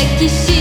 sei que se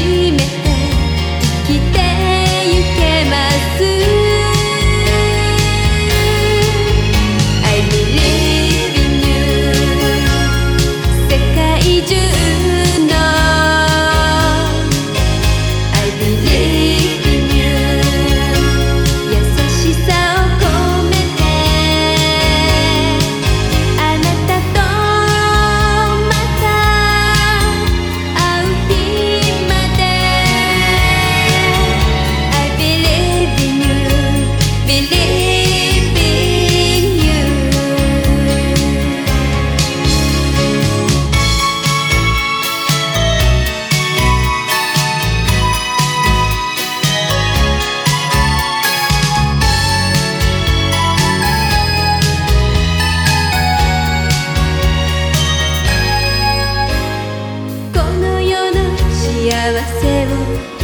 estaba ciego.